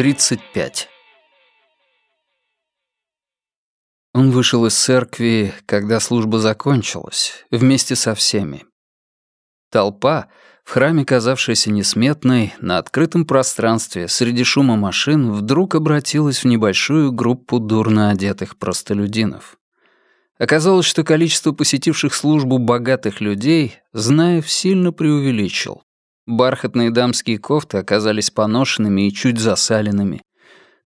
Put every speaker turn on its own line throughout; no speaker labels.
35. Он вышел из церкви, когда служба закончилась, вместе со всеми. Толпа, в храме казавшаяся несметной, на открытом пространстве, среди шума машин, вдруг обратилась в небольшую группу дурно одетых простолюдинов. Оказалось, что количество посетивших службу богатых людей Знаев сильно преувеличил. Бархатные дамские кофты оказались поношенными и чуть засаленными.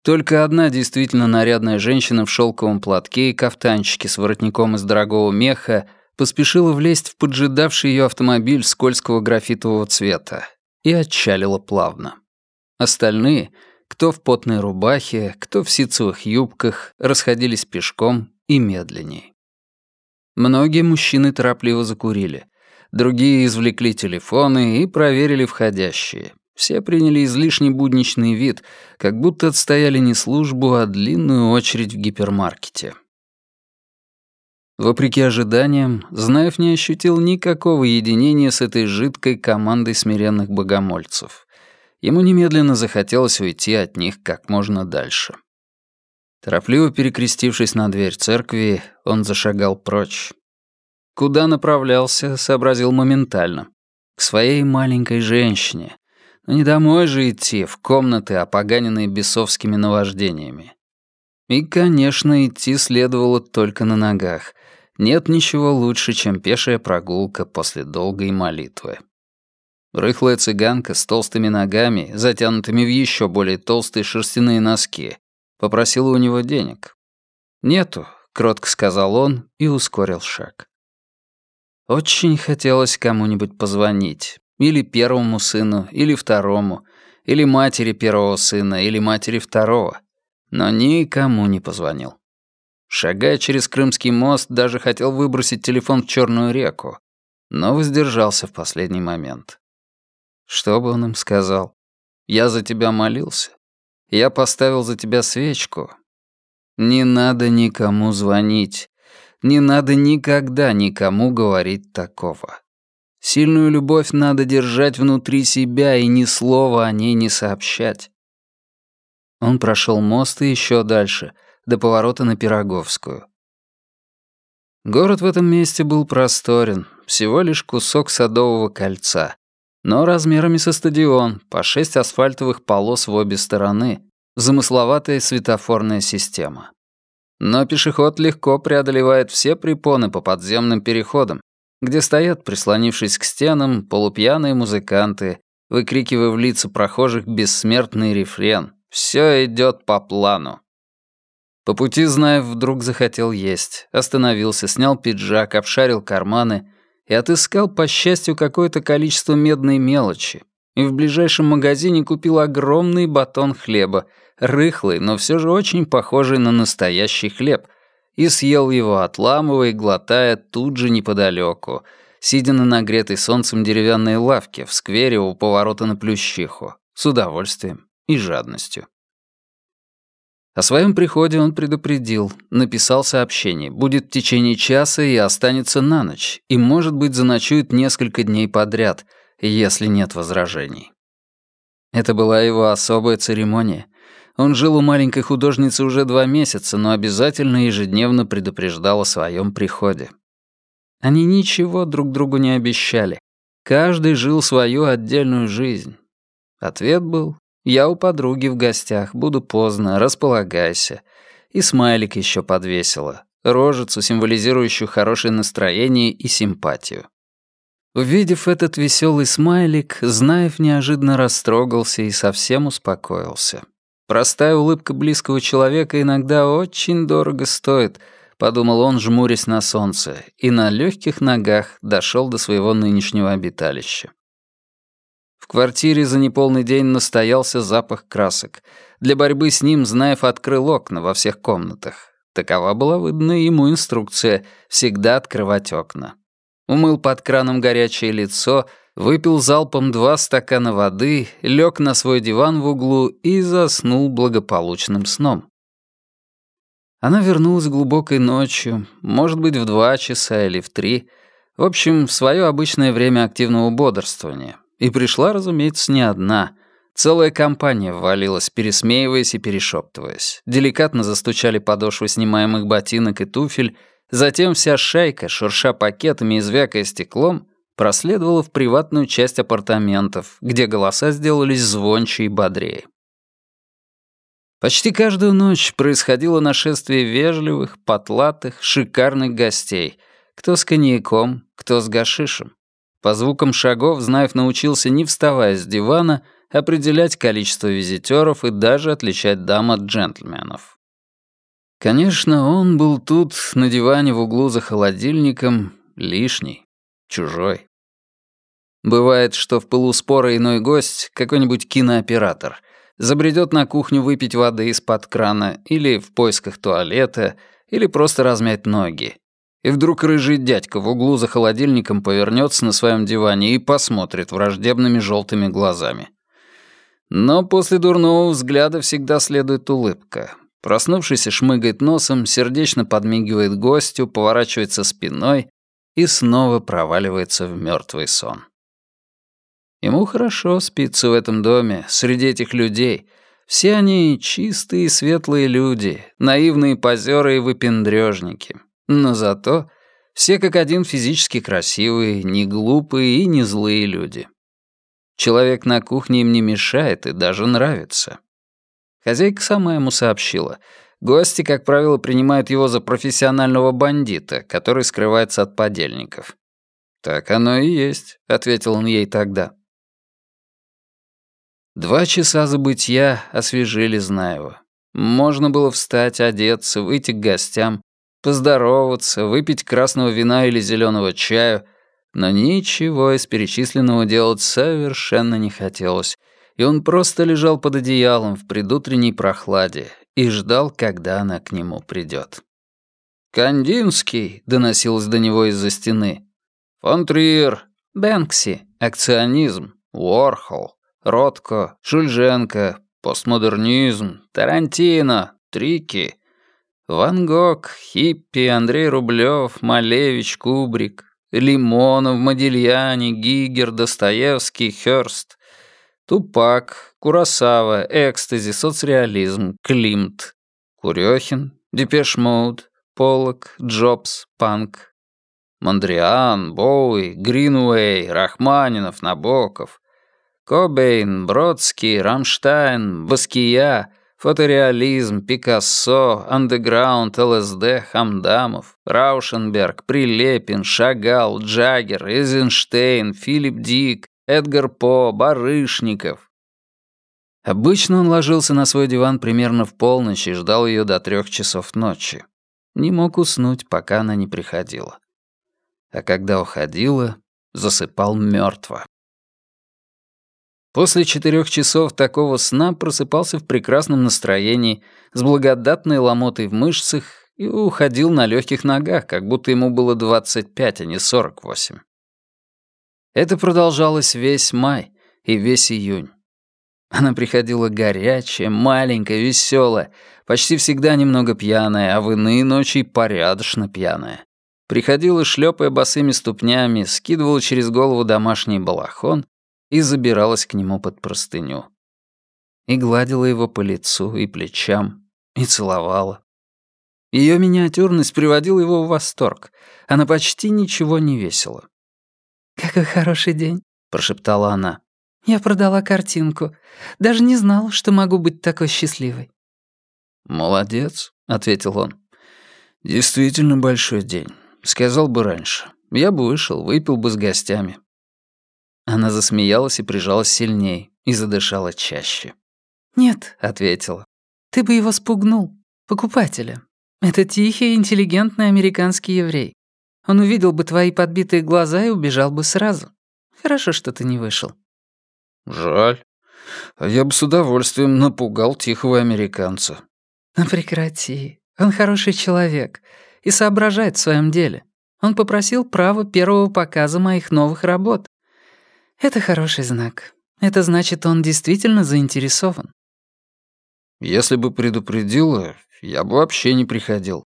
Только одна действительно нарядная женщина в шелковом платке и кафтанчике с воротником из дорогого меха поспешила влезть в поджидавший ее автомобиль скользкого графитового цвета и отчалила плавно. Остальные, кто в потной рубахе, кто в ситцевых юбках, расходились пешком и медленней. Многие мужчины торопливо закурили. Другие извлекли телефоны и проверили входящие. Все приняли излишне будничный вид, как будто отстояли не службу, а длинную очередь в гипермаркете. Вопреки ожиданиям, Знаев не ощутил никакого единения с этой жидкой командой смиренных богомольцев. Ему немедленно захотелось уйти от них как можно дальше. Торопливо перекрестившись на дверь церкви, он зашагал прочь. Куда направлялся, сообразил моментально. К своей маленькой женщине, но не домой же идти, в комнаты, опоганенные бесовскими наваждениями. И, конечно, идти следовало только на ногах. Нет ничего лучше, чем пешая прогулка после долгой молитвы. Рыхлая цыганка с толстыми ногами, затянутыми в еще более толстые шерстяные носки, попросила у него денег. «Нету», — кротко сказал он и ускорил шаг. Очень хотелось кому-нибудь позвонить, или первому сыну, или второму, или матери первого сына, или матери второго. Но никому не позвонил. Шагая через Крымский мост, даже хотел выбросить телефон в Черную реку, но воздержался в последний момент. Что бы он им сказал? «Я за тебя молился. Я поставил за тебя свечку. Не надо никому звонить. Не надо никогда никому говорить такого. Сильную любовь надо держать внутри себя и ни слова о ней не сообщать. Он прошел мост и еще дальше, до поворота на Пироговскую. Город в этом месте был просторен, всего лишь кусок садового кольца, но размерами со стадион, по шесть асфальтовых полос в обе стороны, замысловатая светофорная система. Но пешеход легко преодолевает все препоны по подземным переходам, где стоят, прислонившись к стенам, полупьяные музыканты, выкрикивая в лица прохожих бессмертный рефрен. «Все идет по плану». По пути Знаев вдруг захотел есть, остановился, снял пиджак, обшарил карманы и отыскал, по счастью, какое-то количество медной мелочи, и в ближайшем магазине купил огромный батон хлеба, рыхлый, но все же очень похожий на настоящий хлеб, и съел его, отламывая и глотая тут же неподалеку, сидя на нагретой солнцем деревянной лавке в сквере у поворота на Плющиху, с удовольствием и жадностью. О своем приходе он предупредил, написал сообщение, будет в течение часа и останется на ночь, и, может быть, заночует несколько дней подряд, если нет возражений. Это была его особая церемония, он жил у маленькой художницы уже два месяца, но обязательно ежедневно предупреждал о своем приходе. Они ничего друг другу не обещали. Каждый жил свою отдельную жизнь. Ответ был «Я у подруги в гостях, буду поздно, располагайся». И смайлик еще подвесила, рожицу, символизирующую хорошее настроение и симпатию. Увидев этот веселый смайлик, Знаев неожиданно растрогался и совсем успокоился. Простая улыбка близкого человека иногда очень дорого стоит, подумал он, жмурясь на солнце, и на легких ногах дошел до своего нынешнего обиталища. В квартире за неполный день настоялся запах красок. Для борьбы с ним Знаев открыл окна во всех комнатах. Такова была выдана ему инструкция всегда открывать окна. Умыл под краном горячее лицо — выпил залпом два стакана воды, лег на свой диван в углу и заснул благополучным сном. Она вернулась глубокой ночью, может быть, в два часа или в три, в общем, в свое обычное время активного бодрствования, и пришла, разумеется, не одна, Целая компания ввалилась, пересмеиваясь и перешептываясь. Деликатно застучали подошвы снимаемых ботинок и туфель, затем вся шайка, шурша пакетами и звякая стеклом, проследовала в приватную часть апартаментов, где голоса сделались звонче и бодрее. Почти каждую ночь происходило нашествие вежливых, потлатых, шикарных гостей, кто с коньяком, кто с гашишем. По звукам шагов Знаев научился, не вставая с дивана, определять количество визитеров и даже отличать дам от джентльменов. Конечно, он был тут, на диване в углу за холодильником, лишний, чужой. Бывает, что в пылу спора иной гость, какой-нибудь кинооператор, забредет на кухню выпить воды из-под крана или в поисках туалета, или просто размять ноги. И вдруг рыжий дядька в углу за холодильником повернется на своем диване и посмотрит враждебными желтыми глазами. Но после дурного взгляда всегда следует улыбка. Проснувшийся шмыгает носом, сердечно подмигивает гостю, поворачивается спиной и снова проваливается в мертвый сон. Ему хорошо спится в этом доме, среди этих людей. Все они чистые и светлые люди, наивные позеры и выпендрежники. Но зато все как один физически красивые, не глупые и не злые люди. Человек на кухне им не мешает и даже нравится. Хозяйка сама ему сообщила. Гости, как правило, принимают его за профессионального бандита, который скрывается от подельников. «Так оно и есть», — ответил он ей тогда. Два часа забытья освежили Знаева. Можно было встать, одеться, выйти к гостям, поздороваться, выпить красного вина или зеленого чаю — но ничего из перечисленного делать совершенно не хотелось, и он просто лежал под одеялом в предутренней прохладе и ждал, когда она к нему придет. «Кандинский!» — доносилось до него из-за стены. «Фон Триер!» «Бэнкси!» «Акционизм!» «Уорхол!» «Ротко!» «Шульженко!» «Постмодернизм!» «Тарантино!» «Трики!» «Ван Гог!» «Хиппи!» «Андрей Рублев!» «Малевич!» «Кубрик!» Лимонов, Модильяни, Гигер, Достоевский, Хёрст, Тупак, Курасава, Экстази, Соцреализм, Климт, Курёхин, Depeche Mode, Поллок, Джобс, Панк, Мондриан, Боуи, Гринуэй, Рахманинов, Набоков, Кобейн, Бродский, Рамштайн, Баския — Фотореализм, Пикассо, Андеграунд, ЛСД, Хамдамов, Раушенберг, Прилепин, Шагал, Джаггер, Эйзенштейн, Филипп Дик, Эдгар По, Барышников. Обычно он ложился на свой диван примерно в полночь и ждал ее до трех часов ночи. Не мог уснуть, пока она не приходила. А когда уходила, засыпал мертво. После четырех часов такого сна просыпался в прекрасном настроении, с благодатной ломотой в мышцах и уходил на легких ногах, как будто ему было 25, а не 48. Это продолжалось весь май и весь июнь. Она приходила горячая, маленькая, веселая, почти всегда немного пьяная, а в иные ночи порядочно пьяная. Приходила, шлепая босыми ступнями, скидывала через голову домашний балахон и забиралась к нему под простыню. И гладила его по лицу и плечам, и целовала. Ее миниатюрность приводила его в восторг. Она почти ничего не весила.
«Какой хороший день», —
прошептала она.
«Я продала картинку. Даже не знала, что могу быть такой счастливой».
«Молодец», — ответил он. «Действительно большой день. Сказал бы раньше. Я бы вышел, выпил бы с гостями. Она засмеялась и прижалась сильней, и задышала чаще.
«Нет», — ответила. «Ты бы его спугнул, покупателя. Это тихий, интеллигентный американский еврей. Он увидел бы твои подбитые глаза и убежал бы сразу. Хорошо, что ты не вышел».
«Жаль. А я бы с удовольствием напугал тихого американца».
«Ну прекрати. Он хороший человек и соображает в своем деле. Он попросил право первого показа моих новых работ. Это хороший знак. Это значит, он действительно заинтересован.
Если бы предупредила, я бы вообще не приходил.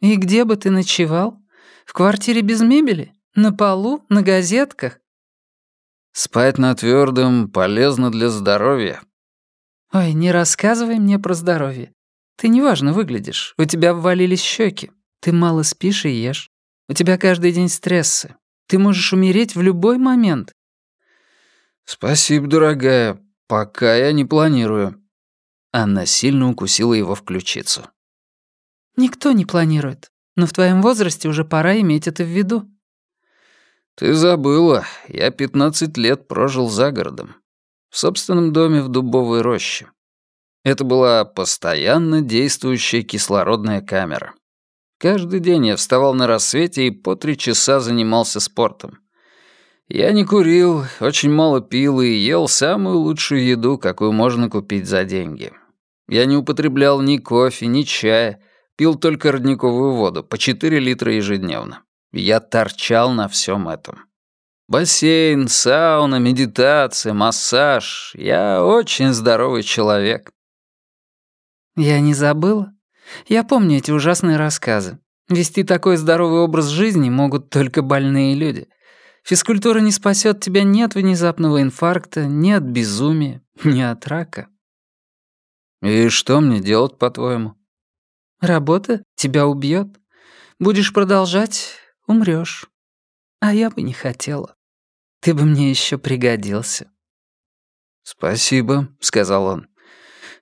И где бы ты ночевал? В квартире без мебели? На полу? На газетках?
Спать на твердом полезно для здоровья.
Ой, не рассказывай мне про здоровье. Ты неважно выглядишь, у тебя ввалились щеки. Ты мало спишь и ешь. У тебя каждый день стрессы. Ты можешь умереть в любой момент.
Спасибо, дорогая. Пока я не планирую. Она сильно укусила его в ключицу.
Никто не планирует. Но в твоем возрасте уже пора иметь это в виду.
Ты забыла, я 15 лет прожил за городом. В собственном доме в дубовой роще. Это была постоянно действующая кислородная камера. Каждый день я вставал на рассвете и по три часа занимался спортом. Я не курил, очень мало пил и ел самую лучшую еду, какую можно купить за деньги. Я не употреблял ни кофе, ни чая, пил только родниковую воду, по 4 литра ежедневно. Я торчал на всем этом. Бассейн, сауна, медитация, массаж. Я очень здоровый человек.
Я не забыла. Я помню эти ужасные рассказы. Вести такой здоровый образ жизни могут только больные люди. Физкультура не спасет тебя ни от внезапного инфаркта, ни от безумия, ни от рака.
И что мне делать, по-твоему?
Работа тебя убьет. Будешь продолжать умрёшь. А я бы не хотела. Ты бы мне ещё пригодился».
«Спасибо», — сказал он.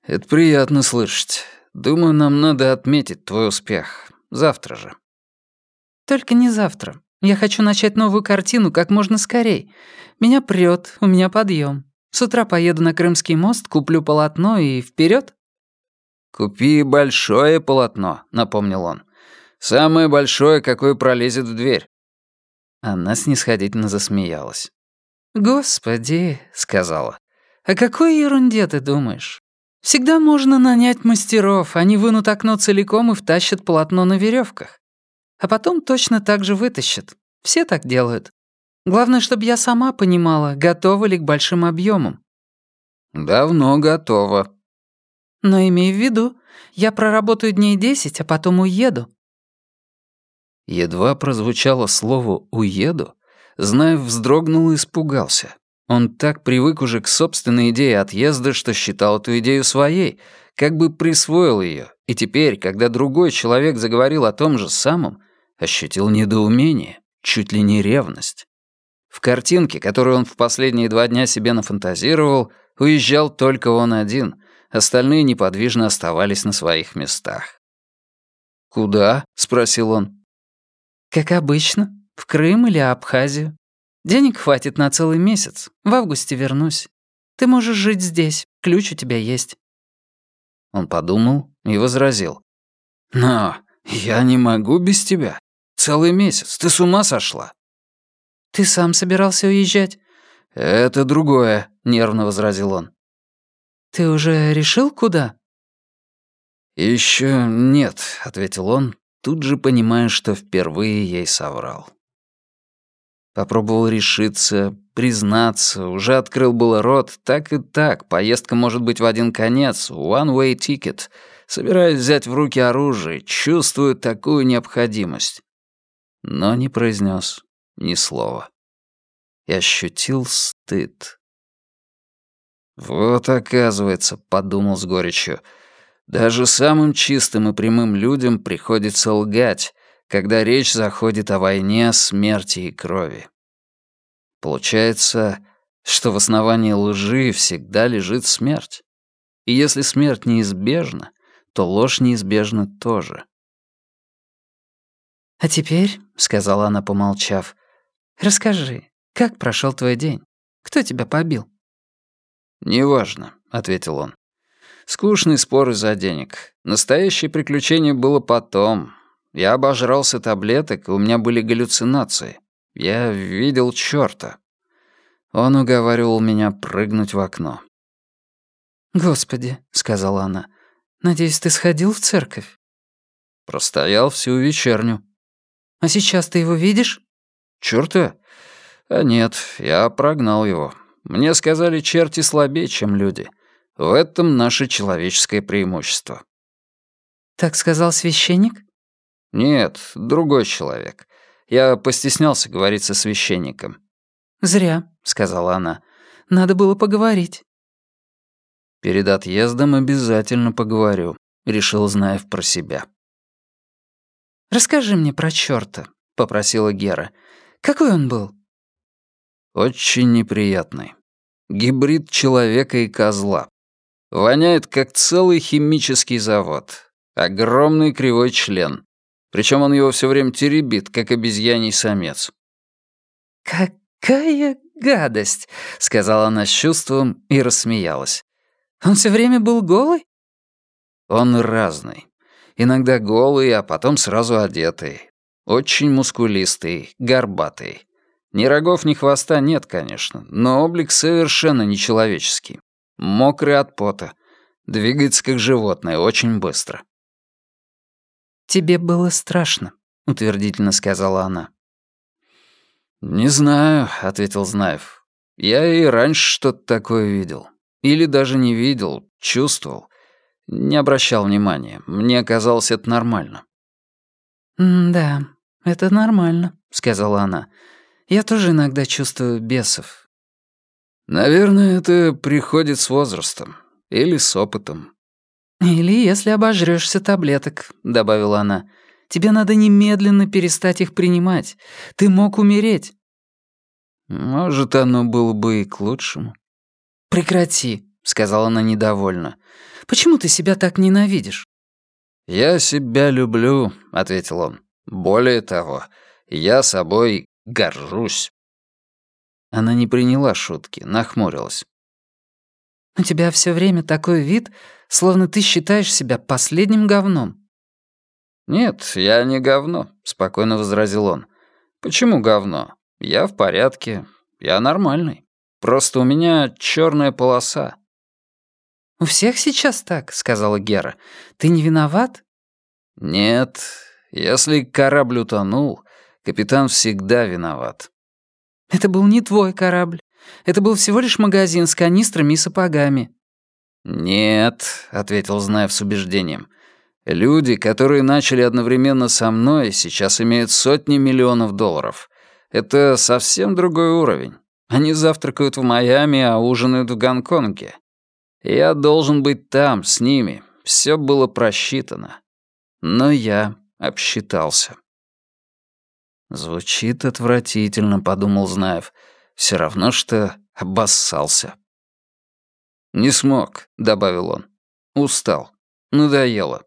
«Это приятно слышать. Думаю, нам надо отметить твой успех. Завтра же».
«Только не завтра. Я хочу начать новую картину как можно скорей. Меня прёт, у меня подъём. С утра поеду на Крымский мост, куплю полотно и вперёд».
«Купи большое полотно», — напомнил он. Самое большое, какое пролезет в дверь». Она снисходительно засмеялась.
«Господи», — сказала, — «о какой ерунде ты думаешь? Всегда можно нанять мастеров, они вынут окно целиком и втащат полотно на веревках. А потом точно так же вытащат. Все так делают. Главное, чтобы я сама понимала, готова ли к большим объемам.
«Давно готова».
«Но имей в виду, я проработаю дней десять, а потом уеду.
Едва прозвучало слово «уеду», Знаев вздрогнул и испугался. Он так привык уже к собственной идее отъезда, что считал эту идею своей, как бы присвоил ее, и теперь, когда другой человек заговорил о том же самом, ощутил недоумение, чуть ли не ревность. В картинке, которую он в последние два дня себе нафантазировал, уезжал только он один, остальные неподвижно оставались на своих местах. «Куда?» — спросил он.
«Как обычно. В Крым или Абхазию. Денег хватит на целый месяц. В августе вернусь. Ты можешь жить здесь. Ключ у тебя есть».
Он подумал и возразил. «Но я не могу без тебя. Целый месяц. Ты с ума сошла?»
«Ты сам собирался уезжать?»
«Это другое», — нервно возразил он.
«Ты уже решил, куда?»
Еще нет», — ответил он, тут же понимая, что впервые ей соврал. Попробовал решиться, признаться, уже открыл было рот, так и так, поездка может быть в один конец, one-way ticket. Собираюсь взять в руки оружие, чувствую такую необходимость. Но не произнес ни слова. И ощутил стыд. «Вот, оказывается», — подумал с горечью, — даже самым чистым и прямым людям приходится лгать, когда речь заходит о войне, смерти и крови. Получается, что в основании лжи всегда лежит смерть. И если смерть неизбежна, то ложь неизбежна тоже.
«А теперь», — сказала она, помолчав, — «расскажи, как прошел твой день? Кто тебя побил?»
«Неважно», — ответил он. Скучный спор из-за денег. Настоящее приключение было потом. Я обожрался таблеток, и у меня были галлюцинации. Я видел чёрта. Он уговаривал меня прыгнуть в окно.
«Господи», — сказала она, — «надеюсь, ты сходил в церковь?»
Простоял всю вечерню.
«А сейчас ты его видишь?»
«Чёрта? А нет, я прогнал его. Мне сказали, черти слабее, чем люди. В этом наше человеческое преимущество.
Так сказал священник?
Нет, другой человек. Я постеснялся говорить со священником.
Зря, сказала она. «Надо было поговорить».
«Перед отъездом обязательно поговорю», — решил Знаев про себя.
«Расскажи мне про чёрта», — попросила Гера. «Какой он был?»
«Очень неприятный. Гибрид человека и козла. Воняет, как целый химический завод. Огромный кривой член. Причем он его все время теребит, как обезьяний самец.
«Какая гадость!» — сказала она с чувством и рассмеялась. «Он все время был голый?»
«Он разный. Иногда голый, а потом сразу одетый. Очень мускулистый, горбатый. Ни рогов, ни хвоста нет, конечно, но облик совершенно нечеловеческий. Мокрый от пота. Двигается как животное, очень быстро.
«Тебе было страшно», — утвердительно сказала она.
«Не знаю», — ответил Знаев. «Я и раньше что-то такое видел. Или даже не видел, чувствовал. Не обращал внимания. Мне казалось, это нормально».
«Да, это нормально», — сказала она. «Я тоже иногда чувствую бесов».
«Наверное, это приходит с возрастом. Или с опытом.
«Или если обожрёшься таблеток», — добавила она. «Тебе надо немедленно перестать их принимать. Ты мог умереть».
«Может, оно было бы и к лучшему».
«Прекрати», — сказала она недовольно. «Почему ты себя так ненавидишь?»
«Я себя люблю», — ответил он. «Более того, я собой горжусь». Она не приняла шутки, нахмурилась.
«У тебя все время такой вид, словно ты считаешь себя последним говном».
«Нет, я не говно», — спокойно возразил он. «Почему говно? Я в порядке, я нормальный. Просто у меня черная полоса».
«У всех сейчас так», — сказала Гера. «Ты не виноват?»
«Нет, если корабль утонул, капитан всегда виноват».
«Это был не твой корабль. Это был всего лишь магазин с канистрами и сапогами».
«Нет», — ответил Знаев с убеждением. «Люди, которые начали одновременно со мной, сейчас имеют сотни миллионов долларов. Это совсем другой уровень. Они завтракают в Майами, а ужинают в Гонконге. Я должен быть там, с ними. Все было просчитано. Но я обсчитался». «Звучит отвратительно», — подумал Знаев. «Все равно, что обоссался». «Не смог», — добавил он. «Устал. Надоело».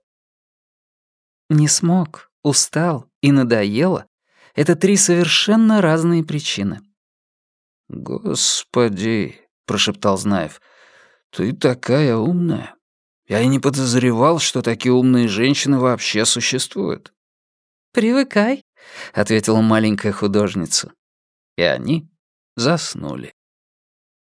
«Не смог, устал и надоело» — это три совершенно разные причины.
«Господи», — прошептал Знаев, — «ты такая умная. Я и не подозревал, что такие умные женщины вообще существуют».
«Привыкай», — ответила маленькая художница.
И они заснули.